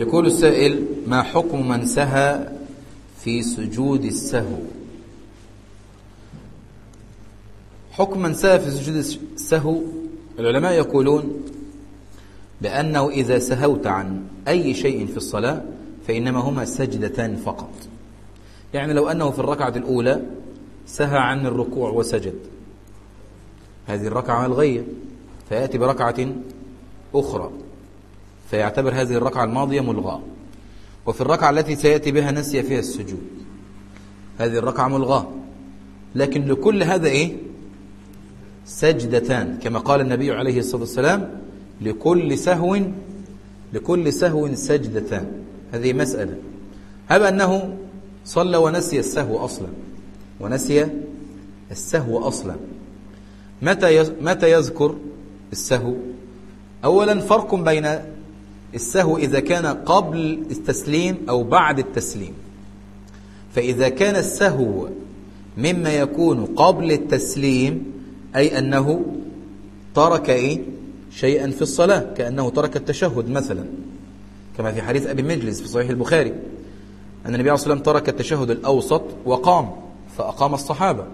يقول السائل ما حكم من سهى في سجود السهو؟ حكم من سهى في سجود السهو؟ العلماء يقولون بأنه إذا سهوت عن أي شيء في الصلاة فإنما هما سجدتان فقط. يعني لو أنه في الركعة الأولى سهى عن الركوع وسجد هذه الركعة الغية فيأتي بركعة أخرى. فيعتبر هذه الركعة الماضية ملغاة. وفي الركعة التي سيأتي بها نسي فيها السجود. هذه الركعة ملغاة. لكن لكل هذا إيه؟ سجدتان. كما قال النبي عليه الصلاة والسلام لكل سهو لكل سهو سجدتان. هذه مسألة. هب أنه صلى ونسي السهو أصلا. ونسي السهو أصلا. متى متى يذكر السهو؟ أولا فرق بين السهو إذا كان قبل التسليم أو بعد التسليم. فإذا كان السهو مما يكون قبل التسليم أي أنه ترك إيه؟ شيئا في الصلاة كأنه ترك التشهد مثلا. كما في حديث أبي مجلس في صحيح البخاري. أن النبي عليه الصلاة والسلام ترك التشهد الأوسط وقام فأقام الصحابة.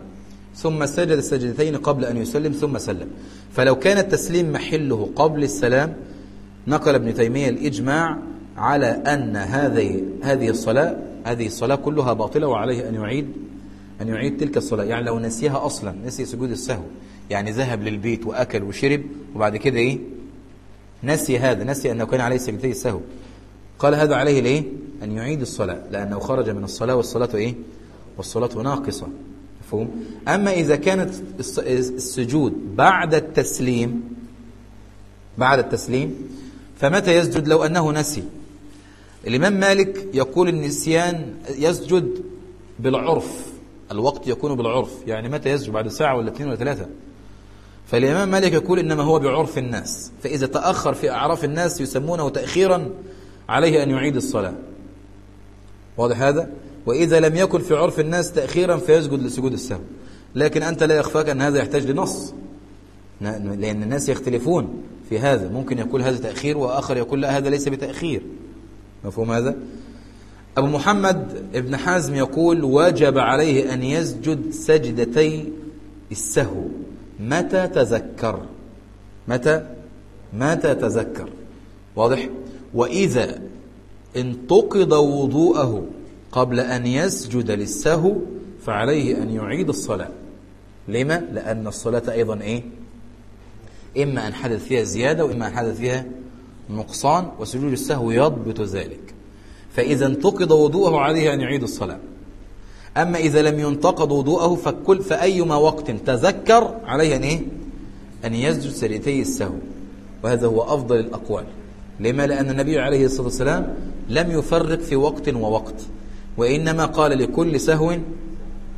ثم سجد السجدتين قبل أن يسلم ثم سلم. فلو كان التسليم محله قبل السلام نقل ابن تيمية الإجماع على أن هذه هذه الصلاة هذه الصلاة كلها باطلة وعليه أن يعيد أن يعيد تلك الصلاة. يعني لو نسيها أصلا نسي سجود السهو. يعني ذهب للبيت وأكل وشرب وبعد كده إيه؟ نسي هذا. نسي أنه كان عليه سجدتي السهو. قال هذا عليه الإيه أن يعيد الصلاة. لأنه خرج من الصلاة والصلاة إيه؟ والصلاة ناقصة. مفهوم؟ أما إذا كانت السجود بعد التسليم بعد التسليم فمتى يسجد لو أنه نسي؟ الإمام مالك يقول النسيان يسجد بالعرف الوقت يكون بالعرف يعني متى يسجد؟ بعد ساعة ولا اثنين ولا ثلاثة. فالإمام مالك يقول إنما هو بعرف الناس فإذا تأخر في أعراف الناس يسمونه تأخيرا عليه أن يعيد الصلاة. واضح هذا؟ وإذا لم يكن في عرف الناس تأخيرا فيسجد لسجود السهو. لكن أنت لا يخفاك أن هذا يحتاج لنص لأن الناس يختلفون. في هذا. ممكن يقول هذا تأخير وآخر يقول لا هذا ليس بتأخير. مفهوم هذا؟ أبو محمد ابن حزم يقول وجب عليه أن يسجد سجدتي السهو. متى تذكر؟ متى؟ متى تذكر؟ واضح؟ وإذا انتقض وضوءه قبل أن يسجد للسهو فعليه أن يعيد الصلاة. لما؟ لأن الصلاة أيضا إيه؟ إما أن حدث فيها زيادة وإما أن حدث فيها نقصان وسجود السهو يضبط ذلك. فإذا انتقض وضوءه عليه أن يعيد الصلاة. أما إذا لم ينتقض وضوءه فكل فأيما وقت تذكر عليه أن إيه؟ أن يسجد سجدتي السهو. وهذا هو أفضل الأقوال. لما؟ لأن النبي عليه الصلاة والسلام لم يفرق في وقت ووقت. وإنما قال لكل سهو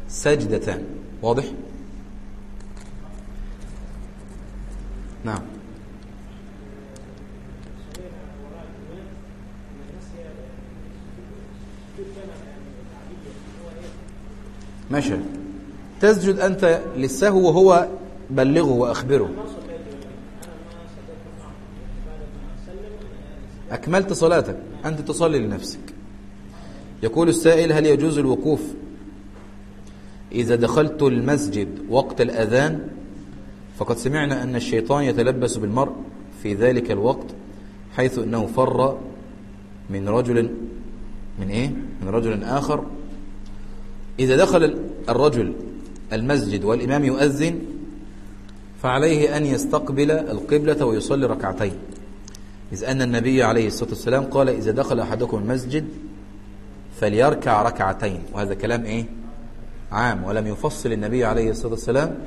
سجدتان. واضح؟ نعم. ماشي. تسجد أنت للسهو وهو بلغه وأخبره. أكملت صلاتك. أنت تصلي لنفسك. يقول السائل هل يجوز الوقوف؟ إذا دخلت المسجد وقت الأذان فقد سمعنا أن الشيطان يتلبس بالمرء في ذلك الوقت حيث أنه فر من رجل من إيه؟ من رجل آخر. إذا دخل الرجل المسجد والإمام يؤذن فعليه أن يستقبل القبلة ويصلي ركعتين. إذ أن النبي عليه الصلاة والسلام قال إذا دخل أحدكم المسجد فليركع ركعتين. وهذا كلام إيه؟ عام. ولم يفصل النبي عليه الصلاة والسلام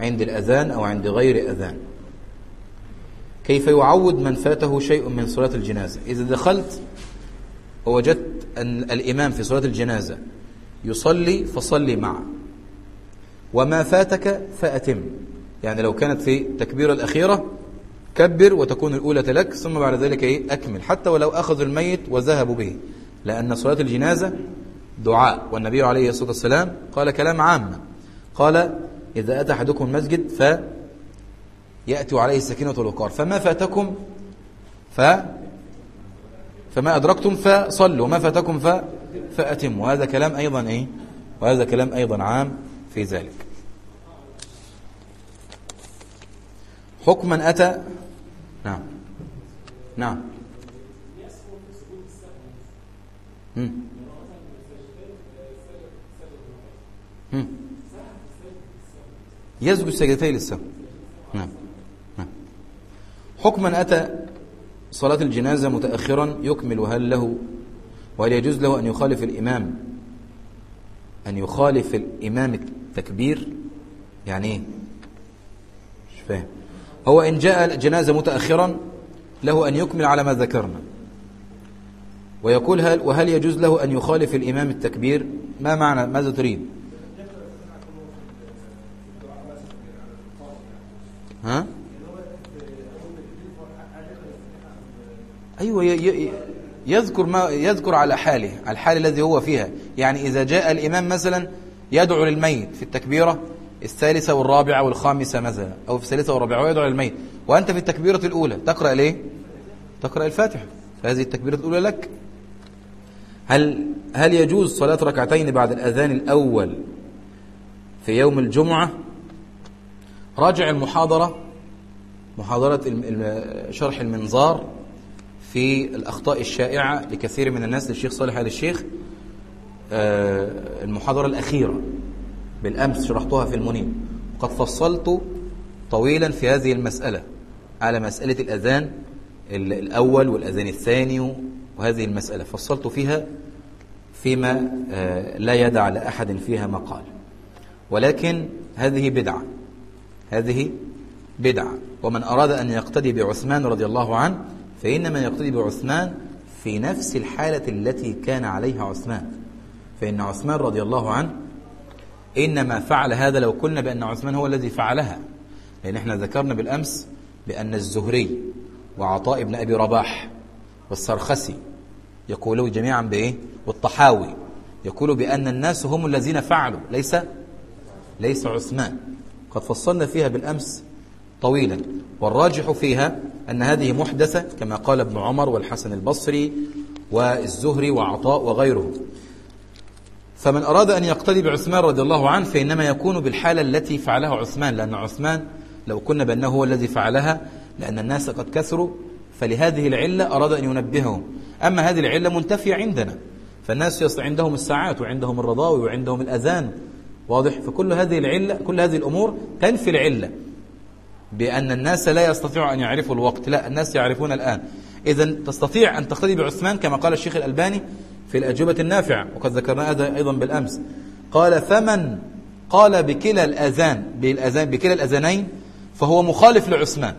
عند الأذان أو عند غير أذان. كيف يعود من فاته شيء من صلاة الجنازة؟ إذا دخلت ووجدت أن الإمام في صلاة الجنازة يصلي فصلي معه. وما فاتك فأتم. يعني لو كانت في تكبيرة الأخيرة كبر وتكون الأولى لك ثم بعد ذلك إيه؟ أكمل. حتى ولو أخذوا الميت وذهبوا به. لأن صلاة الجنازة دعاء. والنبي عليه الصلاة والسلام قال كلام عام. قال إذا أتى أحدكم المسجد فيأتي عليه السكينة والوقار. فما فاتكم ف فما أدركتم فصلوا. وما فاتكم ف... فأتموا. وهذا كلام أيضا إيه؟ وهذا كلام أيضا عام في ذلك. حكما أتى نعم. نعم. مم. يسجد سجدتين للسهو نعم. نعم. حكما أتى صلاة الجنازة متأخرا يكمل هل له وهل يجوز له أن يخالف الإمام؟ أن يخالف الإمام التكبير؟ يعني إيه؟ مش فاهم. هو إن جاء الجنازة متأخرا له أن يكمل على ما ذكرنا. ويقول هل وهل يجوز له أن يخالف الإمام التكبير؟ ما معنى ماذا تريد؟ أيوة يذكر ما يذكر على حاله على الحال الذي هو فيها. يعني إذا جاء الإمام مثلا يدعو للميت في التكبيرة الثالثة والرابعة والخامسة مثلا أو في الثالثة والرابعة ويدعو للميت. وأنت في التكبيرة الأولى تقرأ ليه؟ تقرأ الفاتحة. فهذه التكبيرة الأولى لك. هل هل يجوز صلاة ركعتين بعد الأذان الأول في يوم الجمعة؟ راجع المحاضرة محاضرة شرح المنظار. في الأخطاء الشائعة لكثير من الناس للشيخ صالح آل الشيخ المحاضرة الأخيرة بالأمس شرحتها في المنيب وقد فصلت طويلا في هذه المسألة على مسألة الأذان الأول والأذان الثاني وهذه المسألة. فصلت فيها فيما لا يدع لأحد فيها مقال. ولكن هذه بدعة. هذه بدعة. ومن أراد أن يقتدي بعثمان رضي الله عنه فإنما يقتدي بعثمان في نفس الحالة التي كان عليها عثمان. فإن عثمان رضي الله عنه إنما فعل هذا لو قلنا بأن عثمان هو الذي فعلها. لأن إحنا ذكرنا بالأمس بأن الزهري وعطاء بن أبي رباح والسرخسي يقولوا جميعا بإيه؟ والطحاوي. يقولوا بأن الناس هم الذين فعلوا ليس ليس عثمان. قد فصلنا فيها بالأمس طويلا. والراجح فيها أن هذه محدثة كما قال ابن عمر والحسن البصري والزهري وعطاء وغيره. فمن أراد أن يقتدي بعثمان رضي الله عنه فإنما يكون بالحالة التي فعلها عثمان لأن عثمان لو قلنا بأنه هو الذي فعلها لأن الناس قد كثروا فلهذه العلة أراد أن ينبههم. أما هذه العلة منتفية عندنا فالناس عندهم الساعات وعندهم الرضاوي وعندهم الأذان. واضح؟ فكل هذه العلة كل هذه الأمور تنفي العلة. بأن الناس لا يستطيعوا أن يعرفوا الوقت. لا الناس يعرفون الآن. إذا تستطيع أن تقتدي بعثمان كما قال الشيخ الألباني في الأجوبة النافعة وقد ذكرنا هذا أيضا بالأمس. قال فمن قال بكلا الأذان بالأذان بكلا الأذانين فهو مخالف لعثمان.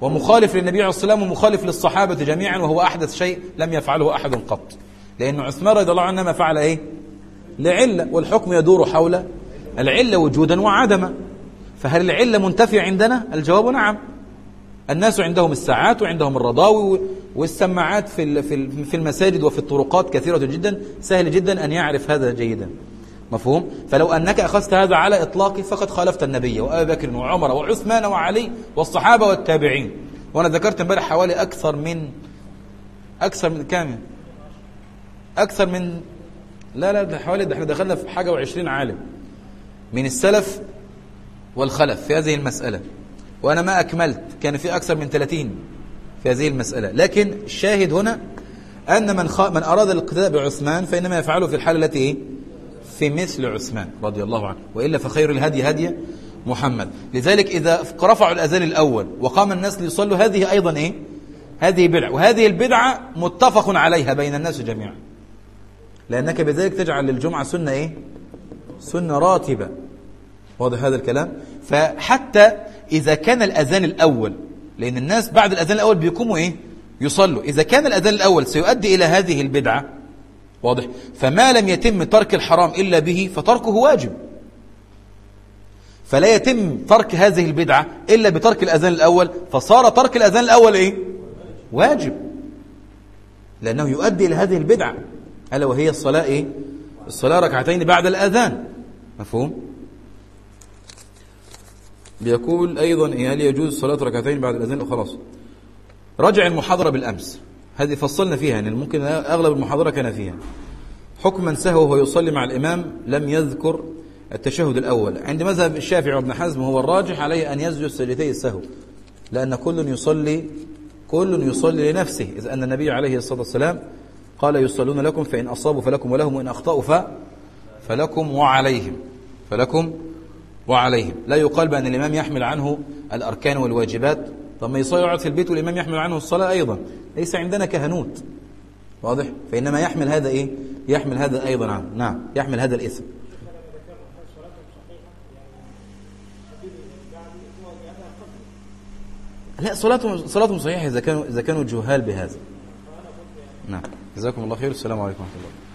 ومخالف للنبي عليه الصلاة والسلام ومخالف للصحابة جميعا وهو أحدث شيء لم يفعله أحد قط. لأن عثمان رضي الله عنه ما فعل إيه؟ لعلة والحكم يدور حول العلة وجودا وعدما. فهل العلة منتفية عندنا؟ الجواب نعم. الناس عندهم الساعات وعندهم الرضاوي والسماعات في في المساجد وفي الطرقات كثيرة جدا. سهل جدا أن يعرف هذا جيدا. مفهوم؟ فلو أنك أخذت هذا على إطلاقه فقد خالفت النبي وأبي بكر وعمر وعثمان وعلي والصحابة والتابعين. وأنا ذكرت امبارح حوالي أكثر من أكثر من كام أكثر من لا لا ده حوالي ده إحنا دخلنا في حاجة وعشرين عالم. من السلف والخلف في هذه المسألة وأنا ما أكملت كان في أكثر من 30 في هذه المسألة لكن الشاهد هنا أن من, خ... من أراد الاقتداء بعثمان فإنما يفعله في الحالة التي؟ في مثل عثمان رضي الله عنه وإلا فخير الهدي هدي محمد لذلك إذا رفعوا الأذان الأول وقام الناس ليصلوا هذه أيضا إيه؟ هذه بدعة وهذه البدعة متفق عليها بين الناس جميعا لأنك بذلك تجعل للجمعة سنة إيه؟ سنة راتبة واضح هذا الكلام؟ فحتى إذا كان الأذان الأول لأن الناس بعد الأذان الأول بيقوموا إيه؟ يصلوا. إذا كان الأذان الأول سيؤدي إلى هذه البدعة واضح. فما لم يتم ترك الحرام إلا به فتركه واجب. فلا يتم ترك هذه البدعة إلا بترك الأذان الأول فصار ترك الأذان الأول إيه؟ واجب. لأنه يؤدي إلى هذه البدعة ألا وهي الصلاة إيه؟ الصلاة ركعتين بعد الأذان. مفهوم؟ بيقول أيضا هل يجوز صلاة ركعتين بعد الأذان؟ خلاص. رجع المحاضرة بالأمس. هذه فصلنا فيها يعني ممكن أغلب المحاضرة كان فيها. حكم من سهو وهو يصلي مع الإمام لم يذكر التشهد الأول. عند مذهب الشافعي وابن حزم هو الراجح عليه أن يسجد سجدتي السهو لأن كل يصلي كل يصلي لنفسه إذ أن النبي عليه الصلاة والسلام قال يصلون لكم فإن أصابوا فلكم ولهم وإن أخطأوا ف فلكم وعليهم فلكم وعليهم. لا يقال بأن الإمام يحمل عنه الأركان والواجبات. طب ما يصلي يقعد في البيت والإمام يحمل عنه الصلاة أيضا. ليس عندنا كهنوت. واضح؟ فإنما يحمل هذا إيه؟ يحمل هذا أيضا عنه. نعم يحمل هذا الإثم. لا صلاتهم صلاتهم صحيحة إذا كانوا إذا كانوا جهال بهذا. نعم. جزاكم الله خير. السلام عليكم ورحمة الله.